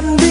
segala ke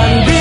and be